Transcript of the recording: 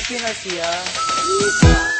kopi ya.